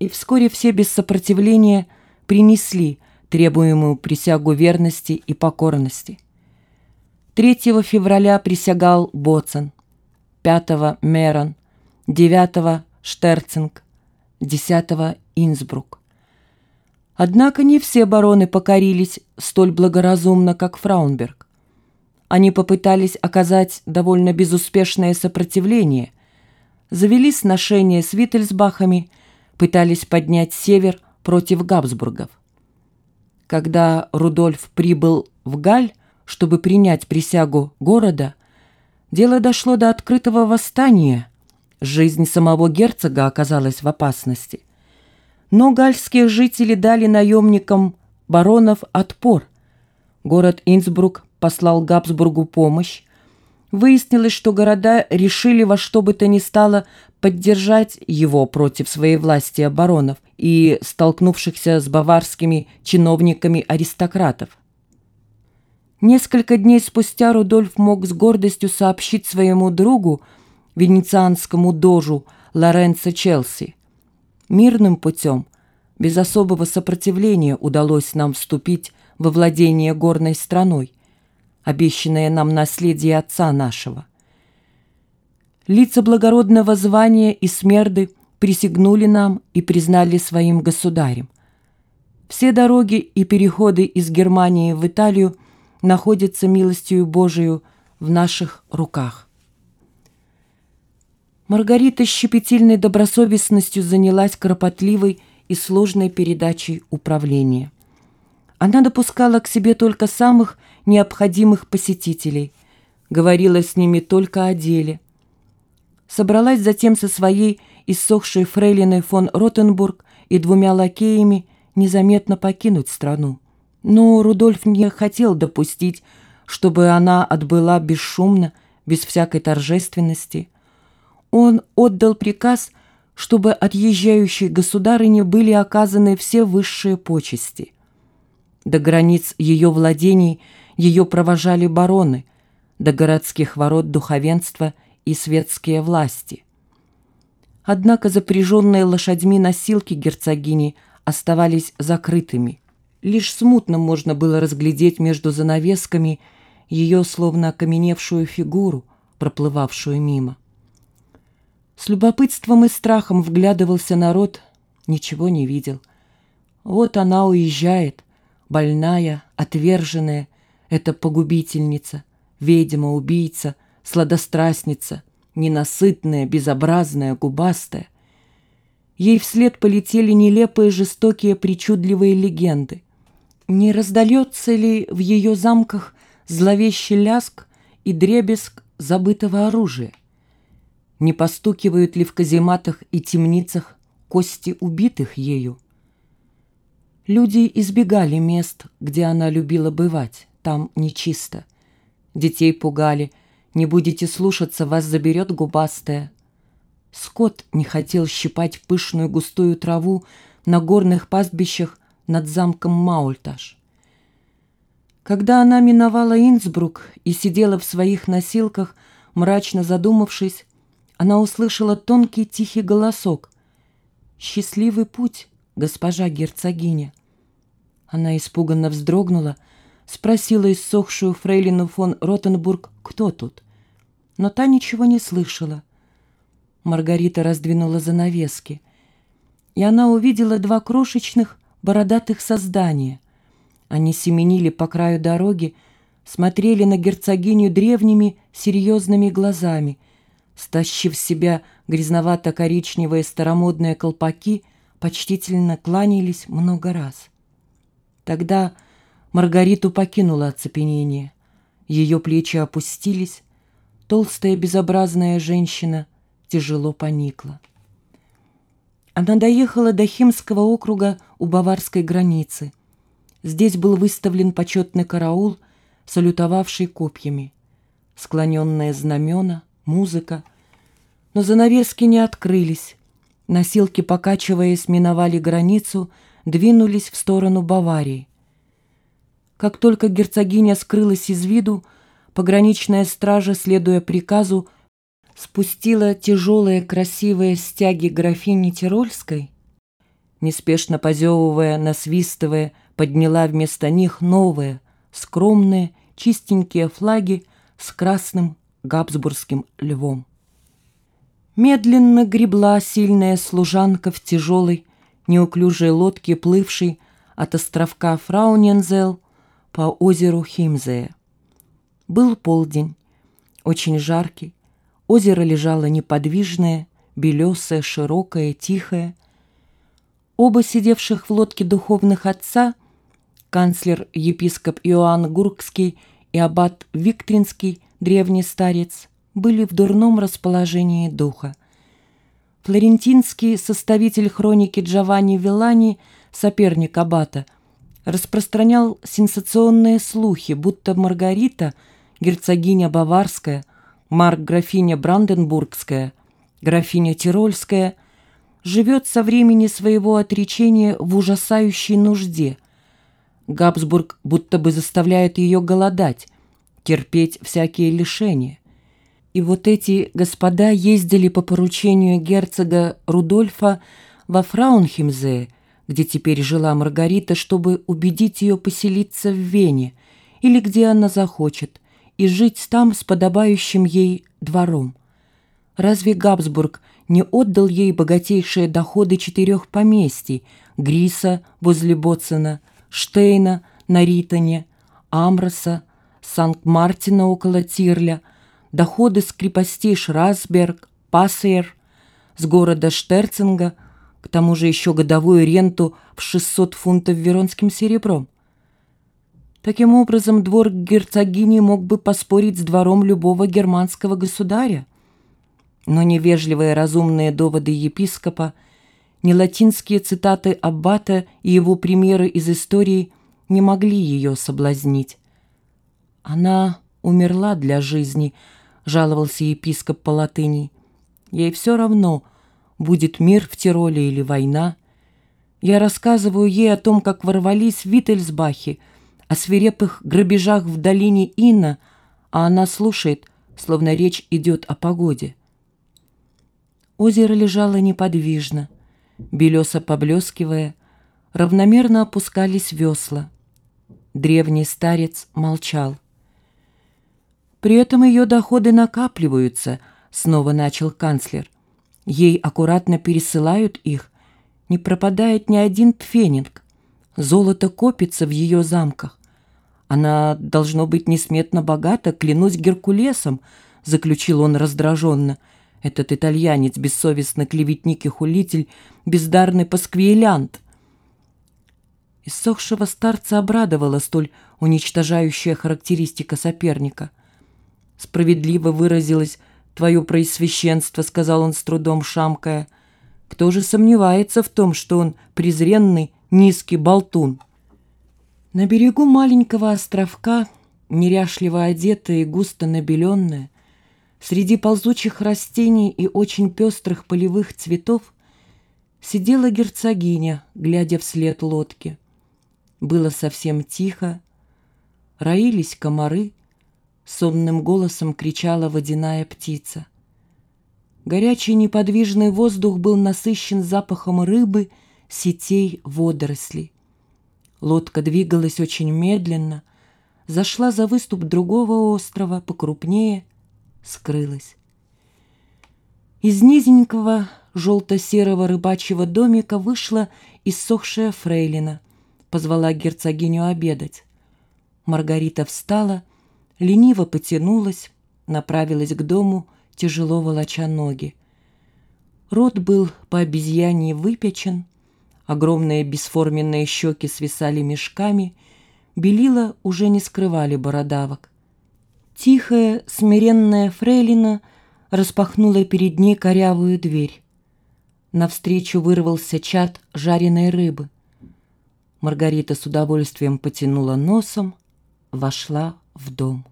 и вскоре все без сопротивления принесли требуемую присягу верности и покорности. 3 февраля присягал Боцен, 5 Мерон, 9 Штерцинг, 10 Инсбрук. Однако не все бароны покорились столь благоразумно, как Фраунберг. Они попытались оказать довольно безуспешное сопротивление, завели сношения с Виттельсбахами, пытались поднять север против Габсбургов. Когда Рудольф прибыл в Галь, чтобы принять присягу города, дело дошло до открытого восстания. Жизнь самого герцога оказалась в опасности. Но гальские жители дали наемникам баронов отпор. Город Инсбрук послал Габсбургу помощь. Выяснилось, что города решили во что бы то ни стало поддержать его против своей власти оборонов и столкнувшихся с баварскими чиновниками аристократов. Несколько дней спустя Рудольф мог с гордостью сообщить своему другу, венецианскому дожу Лоренцо Челси, Мирным путем, без особого сопротивления удалось нам вступить во владение горной страной, обещанное нам наследие отца нашего. Лица благородного звания и смерды присягнули нам и признали своим государем. Все дороги и переходы из Германии в Италию находятся милостью Божию в наших руках. Маргарита с щепетильной добросовестностью занялась кропотливой и сложной передачей управления. Она допускала к себе только самых необходимых посетителей, говорила с ними только о деле. Собралась затем со своей иссохшей фрейлиной фон Ротенбург и двумя лакеями незаметно покинуть страну. Но Рудольф не хотел допустить, чтобы она отбыла бесшумно, без всякой торжественности – он отдал приказ, чтобы отъезжающей государыне были оказаны все высшие почести. До границ ее владений ее провожали бароны, до городских ворот духовенства и светские власти. Однако запряженные лошадьми носилки герцогини оставались закрытыми. Лишь смутно можно было разглядеть между занавесками ее словно окаменевшую фигуру, проплывавшую мимо. С любопытством и страхом вглядывался народ, ничего не видел. Вот она уезжает, больная, отверженная, эта погубительница, ведьма, убийца, сладострастница, ненасытная, безобразная, губастая. Ей вслед полетели нелепые, жестокие, причудливые легенды. Не раздается ли в ее замках зловещий ляск и дребезг забытого оружия? Не постукивают ли в казематах и темницах кости убитых ею? Люди избегали мест, где она любила бывать, там нечисто. Детей пугали, не будете слушаться, вас заберет губастая. Скот не хотел щипать пышную густую траву на горных пастбищах над замком Маульташ. Когда она миновала Инсбрук и сидела в своих носилках, мрачно задумавшись, она услышала тонкий тихий голосок. «Счастливый путь, госпожа герцогиня!» Она испуганно вздрогнула, спросила иссохшую фрейлину фон Ротенбург, кто тут. Но та ничего не слышала. Маргарита раздвинула занавески, и она увидела два крошечных бородатых создания. Они семенили по краю дороги, смотрели на герцогиню древними серьезными глазами — стащив с себя грязновато-коричневые старомодные колпаки, почтительно кланялись много раз. Тогда Маргариту покинуло оцепенение. Ее плечи опустились, толстая безобразная женщина тяжело поникла. Она доехала до Химского округа у баварской границы. Здесь был выставлен почетный караул, салютовавший копьями. Склоненные знамена, музыка, но занавески не открылись. Носилки, покачиваясь, миновали границу, двинулись в сторону Баварии. Как только герцогиня скрылась из виду, пограничная стража, следуя приказу, спустила тяжелые красивые стяги графини Тирольской неспешно позевывая, насвистывая, подняла вместо них новые, скромные, чистенькие флаги с красным габсбургским львом. Медленно гребла сильная служанка в тяжелой, неуклюжей лодке, плывшей от островка Фраунензел по озеру Химзея. Был полдень, очень жаркий, озеро лежало неподвижное, белесое, широкое, тихое. Оба сидевших в лодке духовных отца, канцлер-епископ Иоанн Гуркский и аббат Виктринский, древний старец, были в дурном расположении духа. Флорентинский составитель хроники Джованни Вилани, соперник аббата, распространял сенсационные слухи, будто Маргарита, герцогиня Баварская, Марк графиня Бранденбургская, графиня Тирольская, живет со времени своего отречения в ужасающей нужде. Габсбург будто бы заставляет ее голодать, терпеть всякие лишения. И вот эти господа ездили по поручению герцога Рудольфа во Фраунхимзе, где теперь жила Маргарита, чтобы убедить ее поселиться в Вене или где она захочет, и жить там с подобающим ей двором. Разве Габсбург не отдал ей богатейшие доходы четырех поместий – Гриса возле Боцена, Штейна на Ритоне, Амроса, Санкт-Мартина около Тирля, доходы с крепостей Шрасберг, Пассейр, с города Штерцинга, к тому же еще годовую ренту в 600 фунтов веронским серебром. Таким образом, двор герцогини мог бы поспорить с двором любого германского государя. Но невежливые разумные доводы епископа, не латинские цитаты Аббата и его примеры из истории не могли ее соблазнить. Она умерла для жизни, жаловался епископ по латыни. Ей все равно, будет мир в Тироле или война. Я рассказываю ей о том, как ворвались в Виттельсбахе, о свирепых грабежах в долине Инна, а она слушает, словно речь идет о погоде. Озеро лежало неподвижно, белесо поблескивая, равномерно опускались весла. Древний старец молчал. При этом ее доходы накапливаются, снова начал канцлер. Ей аккуратно пересылают их. Не пропадает ни один пфенинг. Золото копится в ее замках. Она должно быть несметно богата, клянусь Геркулесом, заключил он раздраженно. Этот итальянец, бессовестный клеветник и хулитель, бездарный пасквиелянт. Иссохшего старца обрадовала столь уничтожающая характеристика соперника — справедливо выразилось твое происвященство», — сказал он с трудом шамкая. «Кто же сомневается в том, что он презренный, низкий болтун?» На берегу маленького островка, неряшливо одетая и густо набеленная, среди ползучих растений и очень пестрых полевых цветов, сидела герцогиня, глядя вслед лодки. Было совсем тихо, роились комары, сонным голосом кричала водяная птица. Горячий неподвижный воздух был насыщен запахом рыбы, сетей, водорослей. Лодка двигалась очень медленно, зашла за выступ другого острова, покрупнее, скрылась. Из низенького желто-серого рыбачьего домика вышла иссохшая фрейлина, позвала герцогиню обедать. Маргарита встала лениво потянулась, направилась к дому, тяжело волоча ноги. Рот был по обезьяне выпечен, огромные бесформенные щеки свисали мешками, белила уже не скрывали бородавок. Тихая, смиренная фрейлина распахнула перед ней корявую дверь. Навстречу вырвался чад жареной рыбы. Маргарита с удовольствием потянула носом, вошла в дом.